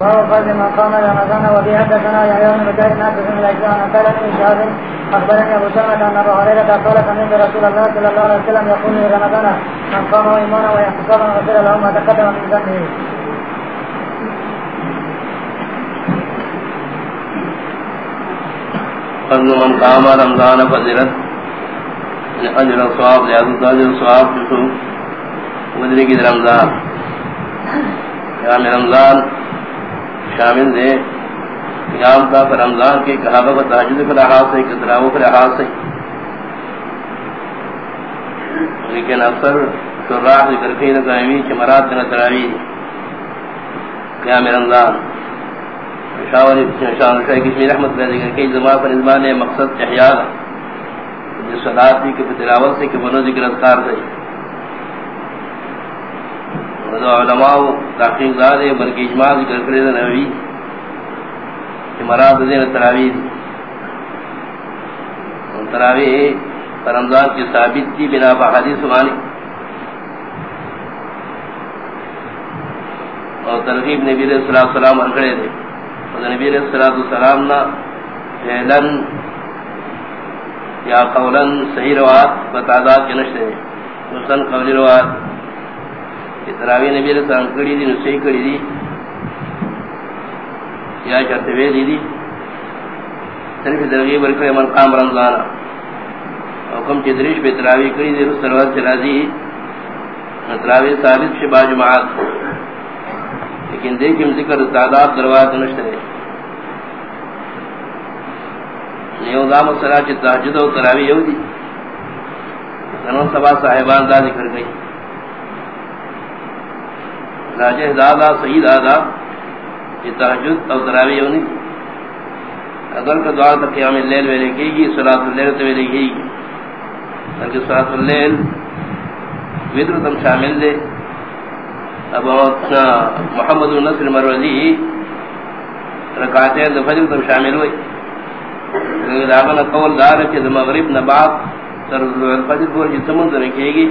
وهو فرد رمضان وفي حدثنا يحيى بن بكير نافع بن الاجزاء عن قال شهاب اخبرني ابو سلمة ان ابو هريرة قال سمعت رسول الله صلى الله عليه وسلم يقول في رمضان من قام ايمانا واحتسابا غفر له ما تقدم من ذنبه. فضل من قام رمضان فضلت اجر الصواب زیادت اجر الصواب جسو مدری کی رمضان. قیام رمضان شامل دے قیام کا پر رمضان کے کہابہ و تحجد پر احاس ہے کتراو پر احاس ہے لیکن اکثر شراح ذکر خیر قائمی چمرات دن تراوی قیام رمضان شاوری شان شاہ کشمیر رحمت اللہ ذکر کہ زمان پر ازمان مقصد احیاء، جس صدات بھی کہ تلاوت سے، کہ بنو ذکر اذکار سے۔ علماء تحقیق دار بلکہ اجماع ذکر کرے نبی۔ کہ مراد دین تراوی تراوی رمضان کی ثابت کی بنا حدیث مانی اور ترغیب نبی علیہ الصلوۃ والسلام انکڑے دے۔ اور نبی علیہ الصلوۃ والسلام نا فعلن یا قولا صحیح روات بتعداد کے نشتے مسلم قولی روات اتراوی نبی علیہ السلام کڑی دی نسیح کڑی دی۔ یا چرتوے دی دی۔ صرف درغیب برکر من قام رمضان۔ حکم چدریش پہ اتراوی کڑی دی رسل روات چلا دی اتراوی ثابت شبا جماعت۔ لیکن دیکھیں ذکر تعداد دروات نشتے۔ نیو دام صلاة چی تحجد و تراوی یو دی۔ سنو سبا صاحبان دا ذکر گئی۔ راجہ دادا صحیح دادا چی تحجد و تراوی یو اگر کا دعا تا قیام اللیل ویلے کی گی، صلاة اللیل تو ویلے کی گی۔ بلکہ صلاة اللیل ویدر تم شامل دے۔ اب محمد النصر مروزی رکعتین دفجر تم شامل ہوئی۔ لیکن داغنا قول دار چی دا مغرب نبات سر الفجر پور جی سمند رکھے گی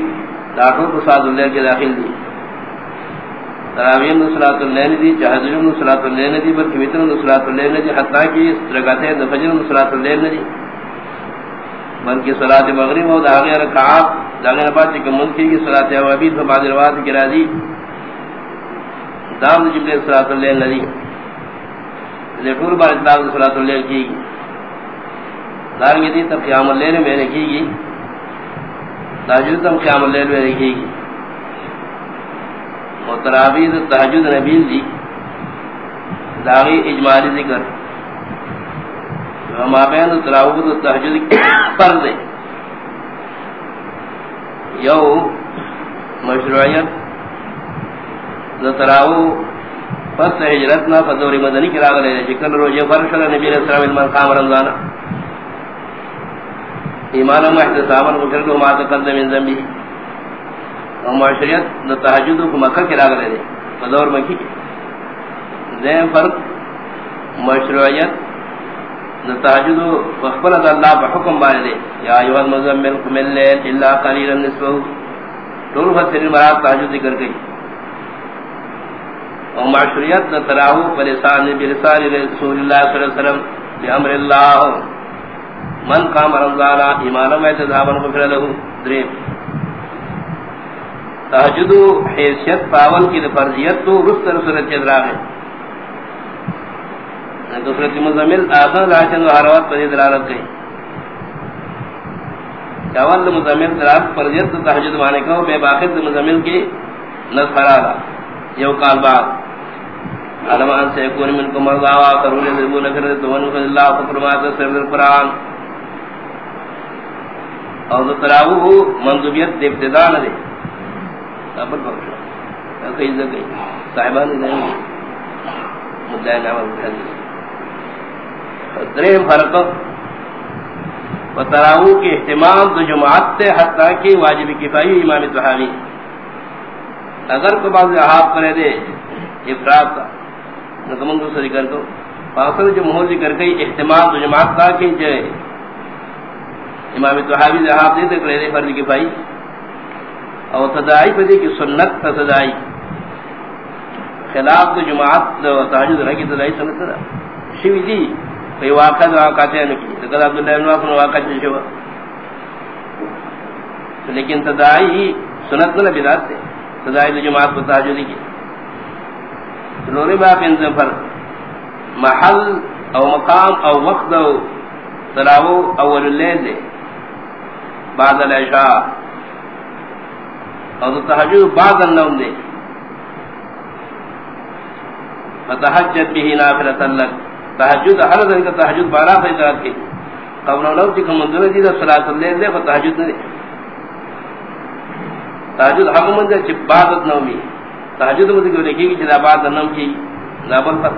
داخل کو ساتھ اللہ کے داخل دی۔ تراویم نصرات اللہ ندی چہدرم نصرات اللہ ندی بلکہ وطر نصرات اللہ ندی حتیٰ کی رکعتین دفجر نصرات اللہ ندی بلکہ صلاة مغرب و داغی رکعات داغی نبات چی کمند کی گی صلاة عوابید فباد روات کی راضی۔ دام جبل صلاة اللہ ندی۔ لیکن بار اطلاق صلاة اللہ کی گی دارنگی دی تب قیام اللیل میں رکھی گی تحجد تم قیام اللیل میں نے کی رکھی گی مترابید تحجد نبیل دی۔ داغی اجمالی ذکر۔ ہم آبین تراؤد تحجد پر دے یو مشروعیت۔ تراؤ پس حجرتنا فدوری مدنی کی راگ لے جکل جی روجے فرشل نبی علیہ السلام علمان قام رمضانا ایمان و احتسابا غفر ما تقدم من ذنبه او معاشریت نو تہجد کو مکہ کے راگ لے بدور مکی کے ذین فرق، مشروعیت، نو تہجد وخبر اللہ بحکم بارے دے یا ایھا المزمل، قم الليل الا قليلا نصفه. طول فتر مراد تہجد ذکر گئی او معاشریت نو تراو بلسان بلسان رسول اللہ صلی اللہ علیہ وسلم بامر اللہ من قام رمضان، ایمان میں تذابن غفر له دریم تہجد حیثیت پاول کی فرضیت تو رست رسولت ادراغ ہے دوسرت مزمل، آخر راجن و حروات پر دلالت گئی۔ چاول مزمل دلالت فرضیت تہجد مانے کو بے باقر مزمل کی نظر نصفرالا یو کال بعد۔ علم ان سے یکون منکم مرضا و آخرون یضربون کرد دون فضل اللہ فقرمات سرد القرآن اور تو تراو منذوبیت دے دے۔ ابل بخشو کہیں سے کہیں صاحبان نہیں مدعی نعمل حدیث درہم فرق و کے احتمام دو جماعت تے حتیٰ کہ واجب کفائی امام تحاوی اگر کو بعض احاب کرے دے افراد کا نظمن دوسرا ذکر کو فاصل جمہور ذکر کئی احتمام دو جماعت کا کہ جائے امام تحاوی ذہاب دے تک لے فرض کفائی اور تدائی پہ دے کہ سنت تا تدائی. خلاف تو جماعت دو تحجد رکھی تو دائی سنت دا. شوی دی. کوئی واقع دا واقعات ہے نکی. لکت عبداللہ ابن واقع واقع چل شوا. لیکن تدائی سنت نہ بدات تے. تدائی دا جماعت کو تحجد کی. نوری باقی انزم پر محل او مقام او وقت او تراو اول اللیل دے. بعد العشاء. او تحجد بعد النوم دے فتحجد به نافلة لك. تحجد ہر دن کا تحجد بارہ فیضات کی قبل لو چکم منظر دی دا صلاة اللیل دے فتحجد نہ دے تحجد حق منظر چپ بادت نومی تحجد مدد کو لکھی گی چلا بعد نوم کی نابل پر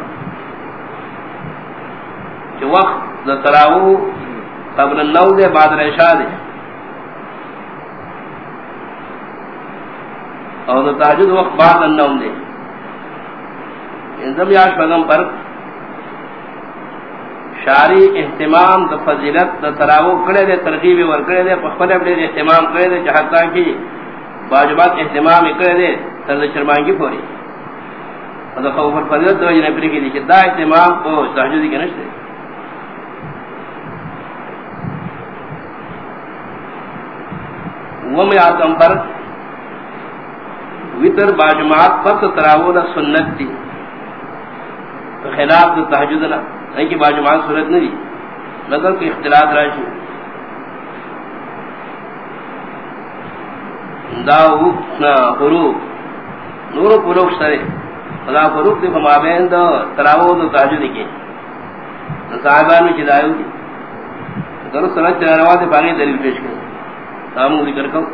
چھ وقت دا تراو قبل النوم دے بعد العشاء دے اور دا تحجد وقت بعد النوم دے انزم یاش فغم پر شاری احتمام دا فضیلت دا تراو کرے دے ترغیب ور کرے دے پخپل اپنے دے احتمام کرے دے چاہتا کی واجبات احتمام کرے دے ترد شرمانگی پوری اور دا خوف الفضیلت دا وجہ نپری کی دی دا احتمام کو تحجدی کے نشتے وم یاتم پر ویتر باجماعت پس تراو دا سنت دی. خلاف دا تحجد نہ نہیں کہ باجماعت صورت نہیں دی. مگر کہ اختلاف راشی دا وقتنا نور فروق سرے خدا فروق دی فمابین دا تراو دا تحجد کی صاحبان میں چدائیو دی در سنت چلانوات پاگی دلیل پیش کر سامو ذکر کرو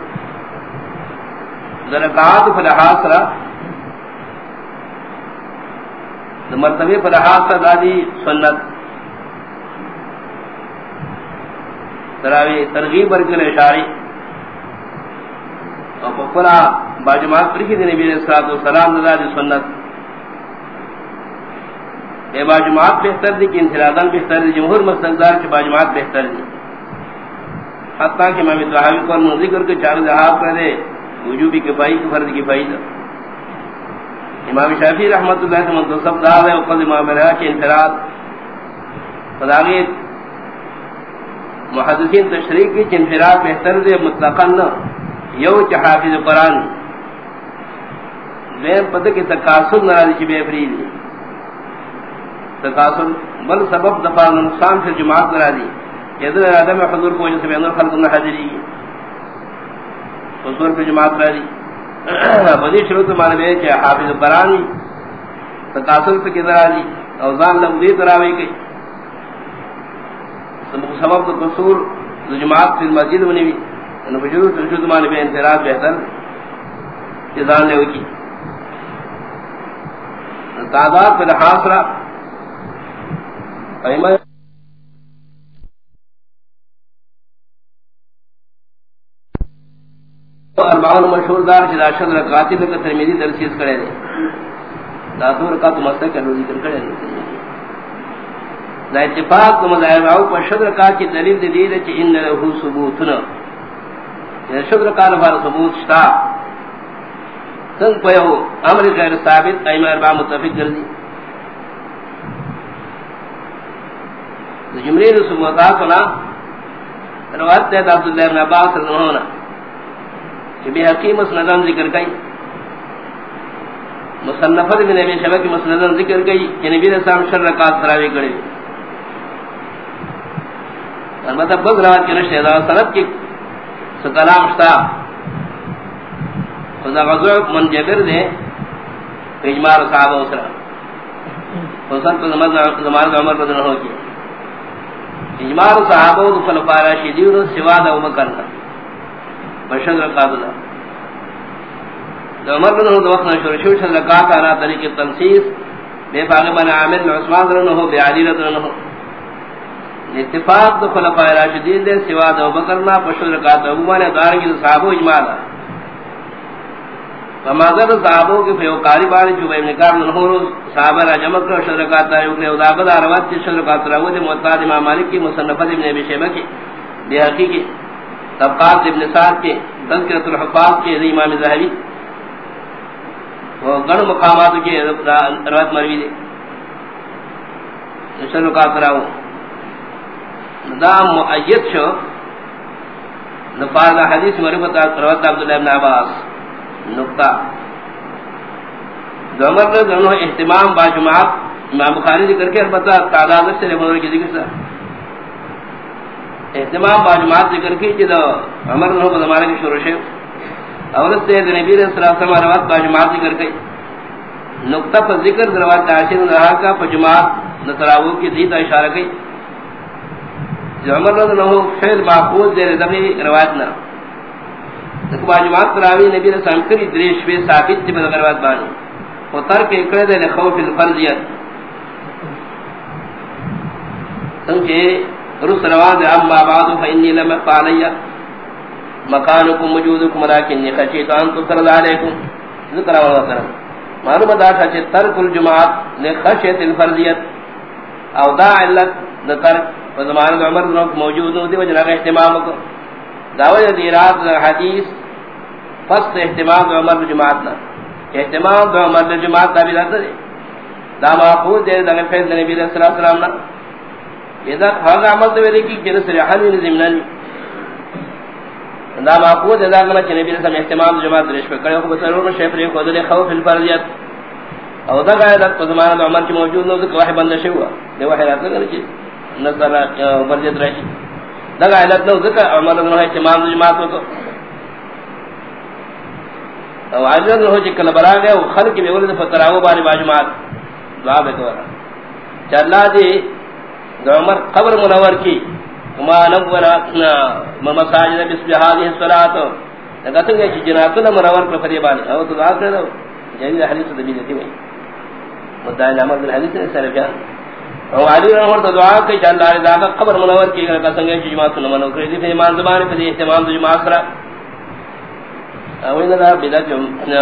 ذرکات فلحات سرہ مرتبے پر ہاتھ دادی سنت. تراوی ترغیب برکل اشاری. اور پپرا باجماعت پر کی دی نبی علیہ السلام دادی سنت. اے باجماعت بہتر دی کہ انفرادان بہتر دی، جمہور مستقدار کی باجماعت بہتر دی. حتیٰ کہ امام تحاوی کو ذکر کے چار جہاب کر دے وجوبی کفائی کی فرد کفائی دا امام شافی رحمت اللہ سے منتصب دار ہے وقت امام رہا کہ انفراد. فداغی محدثین تشریح کی انفراد بہتر دے، مطلقاً یو چا حافظ قرآن. دین پتہ کی تقاصر نرازی چی بے فریدی تقاصر بل سبب دفار نقصان پھر جماعت نرازی یدر آدم حضور کو وجہ سے بیندر خلق نہ حضری حضور پھر جماعت نرازی بدی شروط مانے بے کہ حافظ قرآن تقاصل پہ کدھر آجی اوزان لمدی تراوی گئی۔ سبب تو قصور جماعت فی المسجد بنی بھی انہوں فجور تشروط مانے بے انتراز بہتر جزان لے ہوئی۔ کی تعداد پہ حاصرہ ایمہ اربعون مشہور دار چھ راشد رکاتی لکا ترمیدی ترسیز کرے دے۔ دا داتو رکات مستق کرو ذکر کرے دے۔ دا اتفاق کم دائر باو پر شد رکات کی دلیل دے دے چھ ان لہو ثبوتنا۔ یعنی یہ شد رکات بار ثبوت شتا۔ سنگ پیو امر غیر ثابت ایمہ اربع متفق کر دی۔ جمری رسومتا سنا روایت دے دا عبداللہ ابن عباس رضی اللہ عنہ۔ کہ بے حقیم مسندان ذکر کئی۔ مصنفت میں نبی شبہ کی مسندان ذکر کئی کہ نبی رسول شر رکات تراوی کرے۔ البتہ مطلب بز روایت کے نشتے دا سنت کی سکلام شتا خدا غزو منجبر دے اجمار صحابہ اسرا حسن پر زمان عمر بدن ہو کی۔ اجمار صحابہ خلفاء راشدین سوا دا بکر۔ بشد رکات دا عمر بن ہوں وقت نشور شو شد رکات آنا طریق تنسیس بے پاگے من عامل عثمان رنہ ہو، بے علی رنہ ہو اتفاق دو خلفاء راشدین دے، سوا دو بکرنا بشد رکات ابو مانے دارنگی دو صحابو اجمالا فمازر صحابو کے فیو قاری باری جو بے نکار ننہور صحابہ را جمع کرو شد رکات دا یکنے ادابد آروات چی شد رکات راو دے، معتاد امام مالک کی، مصنفت ابن ابی شیبہ کی، بے حقیقی۔ طبقات ابن سعد کے تذکرۃ الحفاظ کے امام ظاہری وہ گن مقامات کی روایت مروی دے۔ شروع کا کراؤ دا مؤید شو۔ نفار حدیث مرفت روایت عبداللہ ابن عباس۔ نقطہ۔ دمر نے دونوں اہتمام با جماعت امام بخاری ذکر کے البتہ تعداد سے لے کی ذکر سے۔ اہتمام با ذکر کی کہ عمر نے کو زمانے کی شروع سے اول سے نبی علیہ الصلوۃ والسلام روایت با ذکر کی. نقطہ پر ذکر روایت عاشر رہا کا جماعت نتراو کی دیتا اشارہ کی. جو عمر رضی اللہ عنہ فعل معقول دے دبی روایت نہ تک با جماعت تراوی نبی علیہ السلام کری دریش پہ ثابت تھی بدل روایت بانی. و ترک اکڑے دے لخوف الفرضیت. سنچے رس رواد اما بعد فإنی لم اقالی مکانکم، وجودکم راکنی خشیتان تصرد علیکم ذکر آواز کرم معلوم داشا چھے ترک الجماعت لخشیت الفرضیت او دا علت دا ترک وزمان عمر موجود دی وجنہ احتمام کو. دعوی دیرات حدیث فست احتمام عمر جماعتنا احتمام دو عمر جماعت دا بیدات دے. دا ماقود دے دا فیض نبی صلی اللہ علیہ السلام نا. اذا حاضر عمل دے دیکھی جنس ریحان من زمنان دا ماقود دے دا گنا چھ نبی علیہ السلام احتمام جماعت درش پر کرے خوب سرور شیف ریخ ودل خوف الفرضیت او دا گایا دا زمان عمر کی موجود نو ذکر واحد بندش ہوا۔ دے واحد رات نگر چھ نظر فرضیت رہی دا گایا دا ذکر عمر نو احتمام جماعت کو او عجز ہو جے کل برا گئے خلق میں ولد فتراو بانی باجمات دعا بے دورا چلا دی عمر قبر منور کی. وما نور مساجد بسم هذه الصلاه کہتے ہیں کہ جنات منور پر فریبان او ہاں، تو دعا کرو جی حدیث دی دی وئی مدعی نامہ الحدیث نے سر بیان او علی رحمہ اللہ دعا کہ چلا دی قبر منور کی کہتے ہیں کہ جماعت منور کر دی جی، ایمان زبان پر اہتمام جماعت کرا. اوین دا بدعت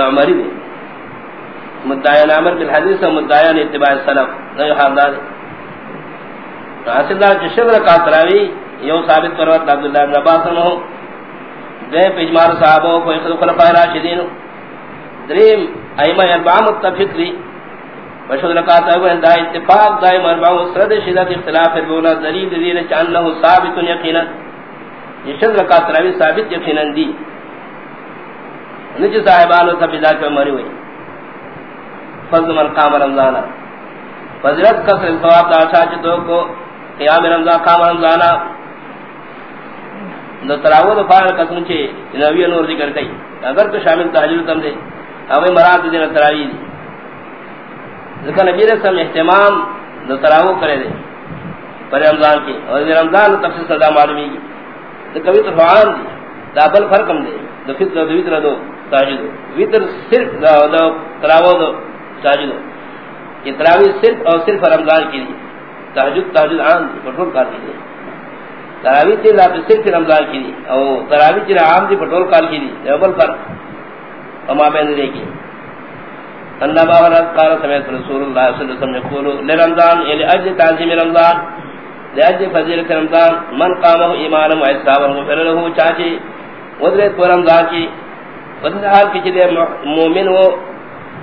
عمری دی مدعیان عمر بالحدیث و مدعیان اتباع السلام نو حال دا حاصل دا جشد جی رکات راوی یو ثابت کروات عبداللہ ابن عباس رمہو دے پجمار صحابہ کو اخذ خلفاء راشدین دریم ایمہ اربع متفق لی وشد رکات اوین دا اتفاق دائم اربع سرد شدت اختلاف اربولا دلیل دلیل چانلہو ثابت یقینا۔ جی جشد رکات راوی ثابت یقینا دی۔ نجی صاحبانو تا پیدا کیوں مری ہوئی۔ فضل من قام رمضانا فضلت قصر ثواب دا شاچتو کو قیام رمضان، قام رمضانا دا تراو دا فارل قسم چھے نوی نور ذکر کئی. اگر تو شامل تحجیر تم دے اوی مراد دین تراوی دی. ذکر نبی رسم احتمام دا تراو کرے دے پر رمضان کی. اور رمضان تفصیل صدا معلومی کی دا کبھی تو فعان دی. دا بل فرقم دے. دا فطر دا وطر دو ساجد وطر صرف دا دا تراو یہ تراوی صرف اور صرف رمضان کی دی. تحجد تحجد عام دی پٹول کار کی دی تراوی تی لا صرف رمضان کی دی او تراوی تی عام دی پٹول کار کی دی اول پر اما بین دے کی اللہ باورت قال سمیت رسول اللہ صلی اللہ علیہ وسلم یقولو لرمضان یعنی یلی اجل تعظیم رمضان. لأجل فضیلت رمضان، من قامه ایمانا و احسابا غفر له چاچی ودرت پر رمضان کی بدل حال کی چلے مومن وہ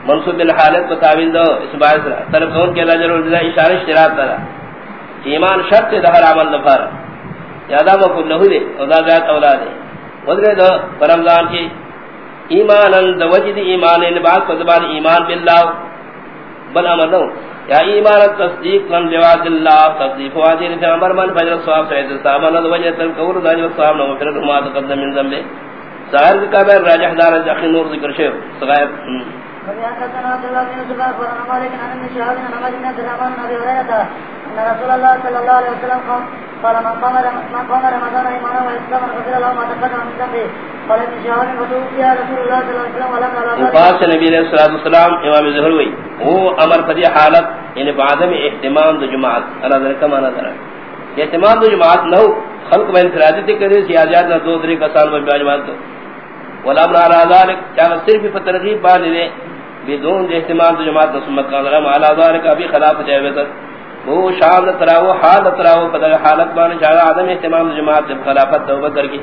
منصوب بالحالت کو تعویل دو اس بار طرف کون کے لاجر الجزا اشارہ اشتراط ترا ایمان شرط دہر عمل نفر یادا کو لہو دے ادا ذات اولاد ودر دو رمضان کی ایمانا دوجد ایمان ان یعنی بعد زبان ایمان بالله. بل امر نو یا ایمان تصدیق من جواد اللہ تصدیق واجر یعنی پیغمبر من فجر الصواب سعید السامان وجہ تل قول دانی والصواب نو فرد ما تقدم من ذنبه. ظاہر کا بیر راجح دار اخی نور ذکر شیف رسول الله صلى الله عليه وسلم قال من قام من قام رمضان ايمانا واسلاما غفر له ما تقدم من ذنبه، قال ابن شهاب رسول الله صلى الله عليه وسلم ولم نبی علیہ الصلوۃ والسلام امام ظہر ہوئی وہ امر فدی حالت یعنی بعدم اہتمام دو جماعت اللہ ذرا کما نہ اہتمام دو جماعت نہ خلق میں انفرادی کرے سیاضیات نہ دو درے سال میں جماعت ولا امر على ذلك كان صرف في ترغيب بدون اہتمام جماعت نسمت کا ذرا على ذلك ابھی خلاف جائے تک وہ شان تراو حال تراو بدل حالت بان جا عدم اہتمام جماعت خلافت توبہ کر کے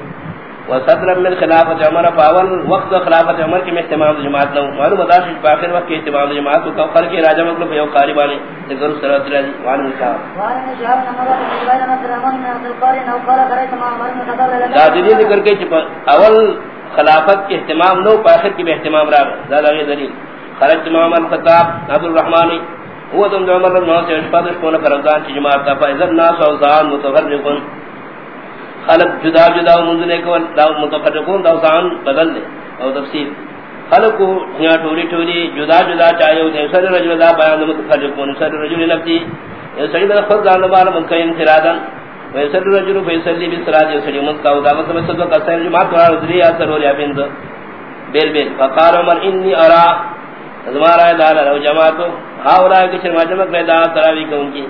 وصدر من خلافت عمر فاول وقت خلافت عمر کی اہتمام جماعت نو معلوم ادا شش باخر وقت کی اہتمام جماعت کو خلق راجہ مطلب یو قاربانی ذکر صلوات اللہ علیہ وآلہ وسلم دا دلیل ذکر کے اول خلافت کے اہتمام نو باخر کی اہتمام را دلیل۔ خرج امام الخطاب عبد الرحمانی هو تم عمر بن ناصر اشفادش کون فرزان کی جماعت تا فائزر ناس اوزان متفرقن خلق جدا جدا منزلے کو متفرقون دا سان بدل دے او تفسیر خلق کو یہاں ٹولی ٹولی جدا جدا چاہیے دے سر رجل دا بیان متفرقون سر رجل نفسی یہ سڑی دا خود دان بار من کہیں انفرادا سر رجل فیصلی بالصلاه یسلی من کا دا مطلب سب کا سر جماعت وار ذری اثر ہو یا بند بیل بیل فقال عمر انی ارا زمارا دار او جماعت ہاورا کہ شرما جمک جمع پیدا تراوی کو ان کی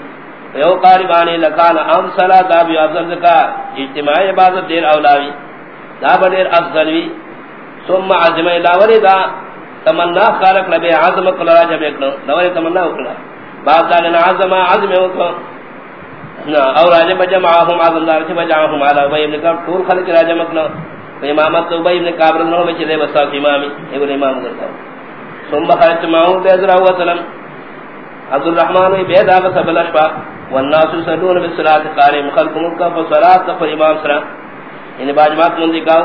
یو قاربانی لکان ام صلاة دا بی افضل ذکا اجتماعی عبادت دیر اولاوی۔ دا با دیر افضلوی۔ ثم عظمی لاوری دا تمنا خالق لبی عظم کلرا جب اکلو لاوری تمنا اکلا بعد داگنا عظم عظم اکلو اور راجب جمعاہم عظم دار چھ بجعاہم علا وی ابن کام طول خلق راجب اکلو امامت تو بی ابن کابر نو بچی دے بساک امامی ایگو امام کرتا ثم خرچ معاہم بیزرہ وسلم عبد الرحمن بيد هذا سبل اشفاق والناس يصلون بالصلاه قائم خلق مكه فصلاه فامام سرا۔ یعنی ان باجمات من ذکاو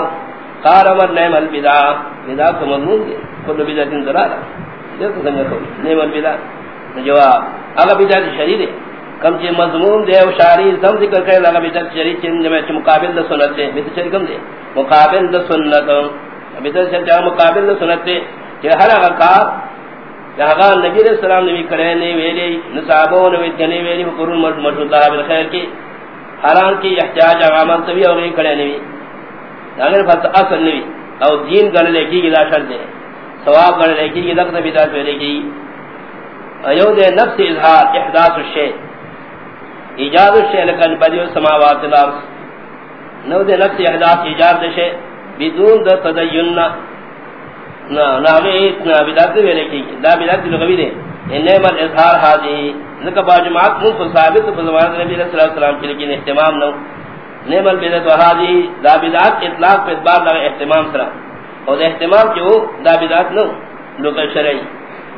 قال امر نعم البدع بدا تو مضمون كل بدعه ضلاله یہ تو سمجھ تو نعم البدع جواب اگر بدعت شریر ہے کم چ مضمون دے او شاری زم ذکر کرے لگا بدعت شریر چن میں مقابل دے سنت دے بدعت شریر کم دے مقابل دے سنت۔ بدعت شریر مقابل دے سنت دے کہ ہر اگر کار جہاں نبی علیہ السلام نبی کرے نے ویلے نصابوں نے ویلے ویلے قرون مرشد اللہ بالخیر کی، حرام کی، احتیاج عامل تبی اور نہیں کرے نبی اگر فت اصل نبی او دین گن لے کی لا شرط ہے ثواب گن لے کی لقد بدعت ویلے کی. ایو دے نفس اظہار، احداث الشیء ایجاد الشیء لکن بدی السماوات الارض نو دے نفس احداث ایجاد الشیء بدون تدین اتنا بدعت ویلے کی دا بدعت لغوی دے انما الاظہار باجماعت من ثابت نبی صلی اللہ علیہ وسلم اہتمام نعم دا بدعت اطلاق لگا اہتمام سرا اور دا اہتمام کیوں دا بدعت نو شرعی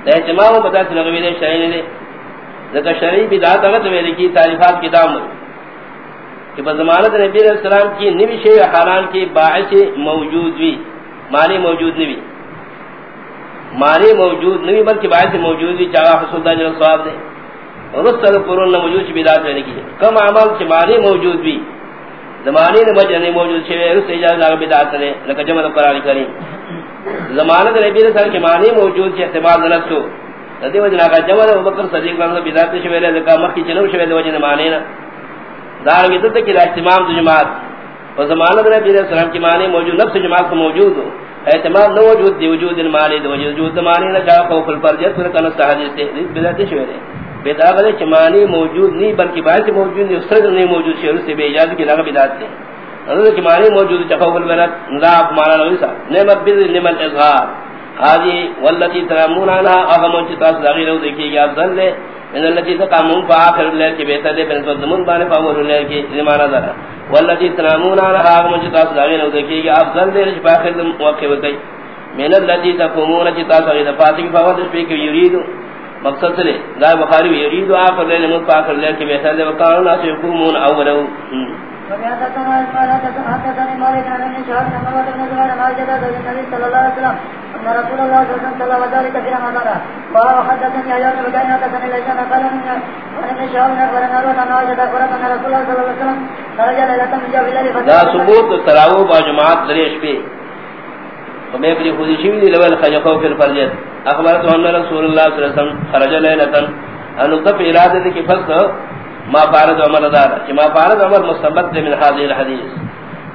دا اہتمام و بدعت لغوی دے شرعی دے شرعی بدعت ویلے کی تعریفات کی دام کہ بزمانت نبی علیہ السلام کی شیع حالان کی باعث موجود بھی معنی موجود نہیں معنی موجود نہیں، بلکہ باعث موجود بھی چاہا حصول دا جنہ صحاب دے۔ رسل قرون موجود چی بیدات رہنے کی۔ کم عمل چی معنی موجود بھی۔ زمانی نے مجھے نہیں موجود چھوئے رسل اجازت لگا بیدات رہنے لکہ جمع دا قرآن کریم۔ زمانت نبی رسل کی معنی موجود چی احتمال دنس کو ندی وجہ لگا جمع دا بکر صدیق بانگا بیدات چھوئے لکہ مخی چنو چھوئے دا وجہ معنی نا دارنگی دلتا کی احتمام دو جماعت۔ و زمانت نبی رسل کی معنی موجود، نفس جماعت کو موجود ہو۔ احتمال نو وجود دی، وجود المالی دی، وجود المالی نہ جا، خوف الفرجت پر کنا صحابی سے بدعت شوی ہے۔ بدعت ہے چمانی موجود نہیں بلکہ باعث موجود نہیں اس نہیں موجود شروع سے بے اجازت کی لگا بدعت ہے انہوں کہ معنی موجود چخوف البلد نضاف معنی نوی سا۔ نعمت بذ نعمت اظہار۔ حاضی واللتی ترامون عنها اغمون چتا صغیر او دیکھئے گی افضل لے من اللتی تقامون فا آخر اللہ کی بہتر دے بنت والزمون بانے فا اول اللہ کی زمانہ ذرا والذی تنامون عنها اغمون چتا صغیر او دیکھئے گی افضل لے رجب آخر موقع وقی من اللتی تقومون چتا صغیر فاتح فا وقت شپی کہ یریدو. مقصد سے لا بخاری یریدو آخر لے من فا آخر اللہ کی بہتر دے وقالنا سیقومون اولو. وحدثنا اسماعيل حدثني مالك عن وسلم رسول الله صلى الله عليه وسلم وذلك في رمضان وحدثني ايام بن بكير ليس قال عن ابن شهاب رسول الله صلى الله دا ثبوت تراو با جماعت دریش پہ ومے بری خودی شوی دی لول خجقو فی الفرجت اخبرت ان رسول اللہ صلی اللہ علیہ وسلم خرج لیلة ان نقف ارادت کی فصل ما فارد عمر دار ما فارد عمر مستمد من هذه الحديث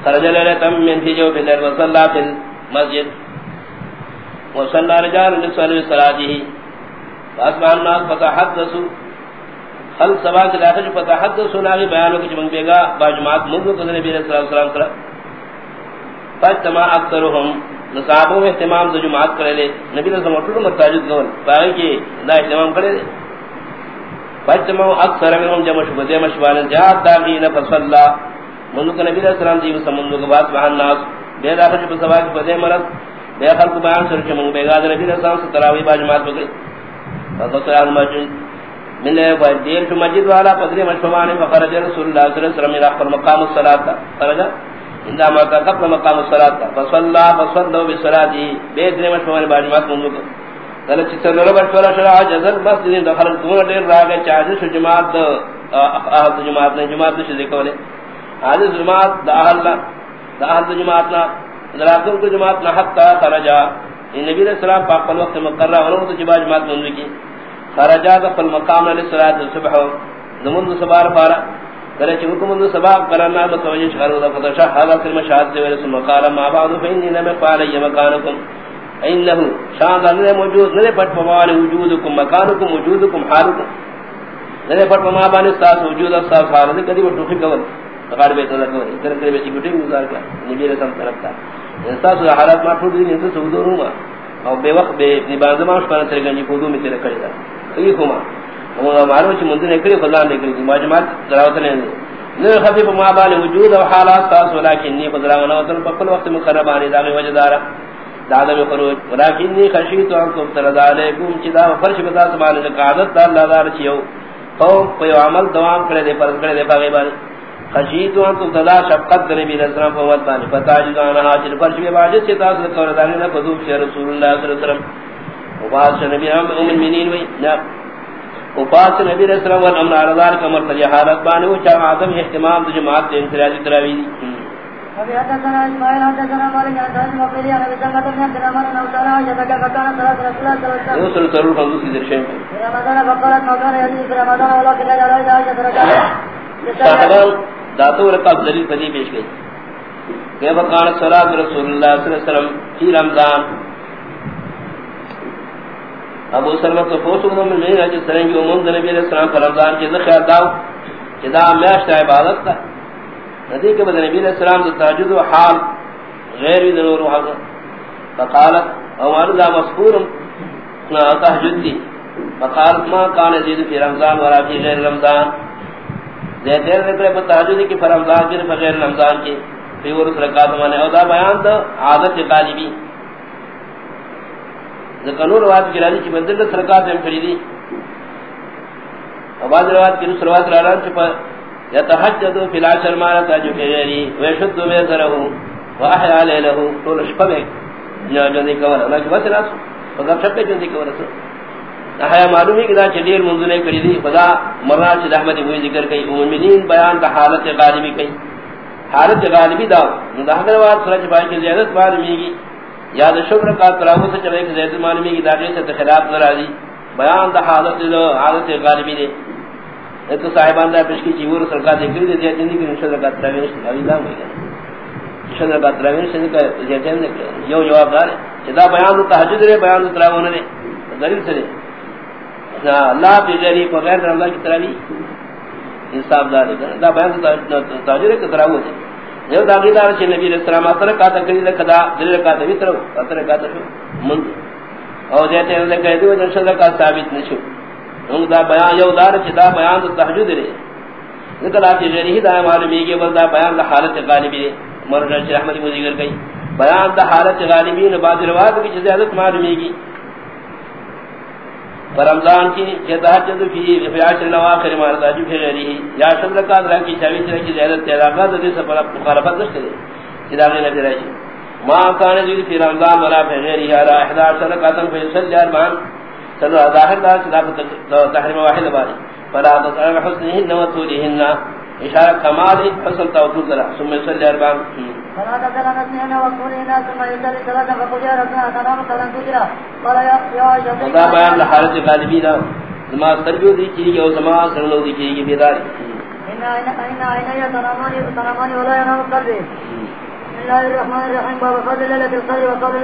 خرج ليلة من في جوف الليل وصلى في المسجد. وصلى رجال لصلاة صلاته. فأصبح الناس فتحدثوا. خلق سبا کے داخل فتحدثوا ناغی بیانوں کی جمع بیگا باجماعت منذ قدر نبی صلی اللہ علیہ وسلم کرا فاجتماع اکثرهم نصابوں میں احتمام دو جماعت کرے لے۔ نبی صلی اللہ علیہ وسلم مرتاجد گول باقی کی دا احتمام کرے لے۔ فاجتمعوا اکثر منهم جمع شبدے مشوان جات داغین فصلا۔ منذ نبی علیہ السلام دی سمندو کے بعد وہاں الناس۔ بے داخل چھ سبا کی بدے مرض۔ بے خلق بیان سر منگ بے گاد نبی رسول اللہ تراوی با جماعت بگئی فقط سیاد من لے وہ دیر تو مسجد والا پدری مشفوان فخرج رسول اللہ صلی اللہ علیہ وسلم الى مقام الصلاۃ خرج عندما قبل مقام الصلاۃ فصلى فصلوا بالصلاۃ بے دیر مشفوان با جماعت منگ دل چتر لو بٹ ولا شرع جزل مسجد دخل دون دیر راگے چاج جماعت اہل جماعت نے جماعت سے ذکر لے اہل جماعت اہل اہل جماعت نہ ذراکم کو جماعت نہ حتا خرجا نبی علیہ السلام پاک وقت مقررہ اور تو جماعت جماعت بن کی۔ خرجا فل مقام علی صلاه الصبح. زمن صبار پارا کرے کہ حکم من صبح کرنا متوجہ شہر و فتشا حالا کلمہ شہادت دے رسول مقال ما بعد فین لم قال ای مکانکم انه شان اللہ موجود نہ پٹ فوال وجودکم مکانکم وجودکم حالکم نہ پٹ ما بان استاس وجود استاس حالت کدی وہ ٹوکی کول غار بیت اللہ کو کر کر بیٹی بیٹی گزار کر نبی رسول طرف تھا استاس حالات ما ٹوٹ دی یعنی نہیں تو سودو روما او بے وقت بے نباز ما اس پر تر گنجی کو میں تیرے کرے گا یہ ہوما وہ مارو چ مندر نکلی، خدا نے کری ماجمات دراوت نے نہ خفیف ما بان وجود و حالات استاس ولکن نی قدرہ نہ تو پکل وقت مقربانی دا وجہ دارا. دادم خروج. ولكنني خشيت ان تبتل عليكم كذا فرش بتا سبحان القعدت الله دار چيو قوم کوئی عمل دوام کرے دے، فرض کرے دے باغی بانی خشیت ان تبتل شفقت نبی علیہ السلام فوت بانی. فتاجد ان حاجر فرش بے باجت سے تاثر کور دانی نہ قدوب رسول اللہ صلی اللہ علیہ وسلم. وباس نبی ام المؤمنین وی وباس نبی ذلك مرتجہ حالت بانی و چا عدم احتمام جماعت انفرادی تراوی ابي حدثنا اسماعيل حدثنا مالك عن سعيد المقبري عن ابي سلمة بن عبد الرحمن انه سال عائشة كيف كان صلاة رسول الله صلى الله عليه وسلم يوصل ضرور خمس في درشين في رمضان فقالت ما كان يزيد في رمضان ولكن لا يرى عائشة ركعة صاحبان داتو رکاب دلیل پدی پیش گئی۔ کیف کان صلاة رسول اللہ صلی اللہ علیہ وسلم فی رمضان ابو سلمہ تو فوسو من میں ہے جس طرح کی امون نبی علیہ السلام پر رمضان کے خیال داو کہ دا میاشت عبادت تھا ندی کے بدن نبی علیہ السلام تو تہجد و حال غیر ضرور حال۔ فقالت او ارضا مذکور تہجد دی۔ فقالت، ما کان یزید فی رمضان ولا فی غیر رمضان۔ دیر دیر ذکر پر تہجد کی پر رمضان کی غیر رمضان کی فی ورس رکعت مانے۔ او دا بیان تو عادت غالبی ذکر روایت کی راضی کی بندر رکعت ہم کھڑی دی اور بعض روایت کی دوسری روایت لانا چھپا يتحجد في العشر ما نتاجو في غيري ويشد بيزره وأحيا ليله طول شبه جا جندي كوالا لكن بس ناس فقط شبه جندي كوالا احيا معلومی کہ دا چلیر منزلے کری دی خدا مرنا چل احمد ہوئی ذکر کئی مومنین بیان دا حالت غالبی کئی حالت غالبی دا دا حضر واد سرچ بائی کی زیادت معلومی گی یاد شکر کا تراغو سے چلے کہ زیادت معلومی گی دا غیرت خلاف نرازی بیان دا حالت حالت غالبی دے تو صاحبان دا پیش کی چیور سرکار دیکھری دے دیا جنی کی نشد رکات تراوینش ابھی دام ہوئی گا نشد رکات تراوینش نے کہا زیادتین نے یو جواب دار ہے چدا بیان دا تحجد رہے بیان دا تراوین رہے دلیل سے نا اللہ پی غیری کو غیر رمضان کی تراوی. انصاف دار دا بیان دا تحجد رہے تراوین ہے یو دا غیدار چھے نبی علیہ السلام اتر کاتا کری لکدا دلیل کاتا بھی ترو اتر کاتا شو مند اور جیتے ہیں کہ دیو نشد رکات ثابت نشو ان دا بیان، یو دار چ دا بیان دا تہجد رے نکلا کہ غیر دا معلومی کہ بندہ بیان دا حالت غالبی مرجع رحمت کو ذکر کئی بیان دا حالت غالبی نے بعد روایت کی زیادت معلومی کی رمضان کی کہ تہجد فی فیاش نواخر مردا جو کہ غیر ہی۔ یا شد کا درا کی چاوی چھ کی زیادت تیرا کا دے سے پر مخالفت نہ کرے اذا نے نبی رہی ما کان ذی فی رمضان ولا فی غیر ہی را 11 رکعتن فیصل جرمان چلو ظاہر دا چلا تحریم واحد باری۔ فلا تصرف حسنهن وطولهن اشارہ کمال حسن توفیق ذرا، ثم يصلي اربعا فلا تصرف حسنهن وطولهن ثم يصلي ثلاثا يا رسول الله تنام صلاة تجرى قال يا عائشة ودا بیان لحالت غالبی دا زما سرجو دی چیزی او زما سرلو دی چیزی بیداری۔ إن عيني تنامان ولا ينام قلبي بسم الله الرحمن الرحيم باب فضل ليلة القدر وقبل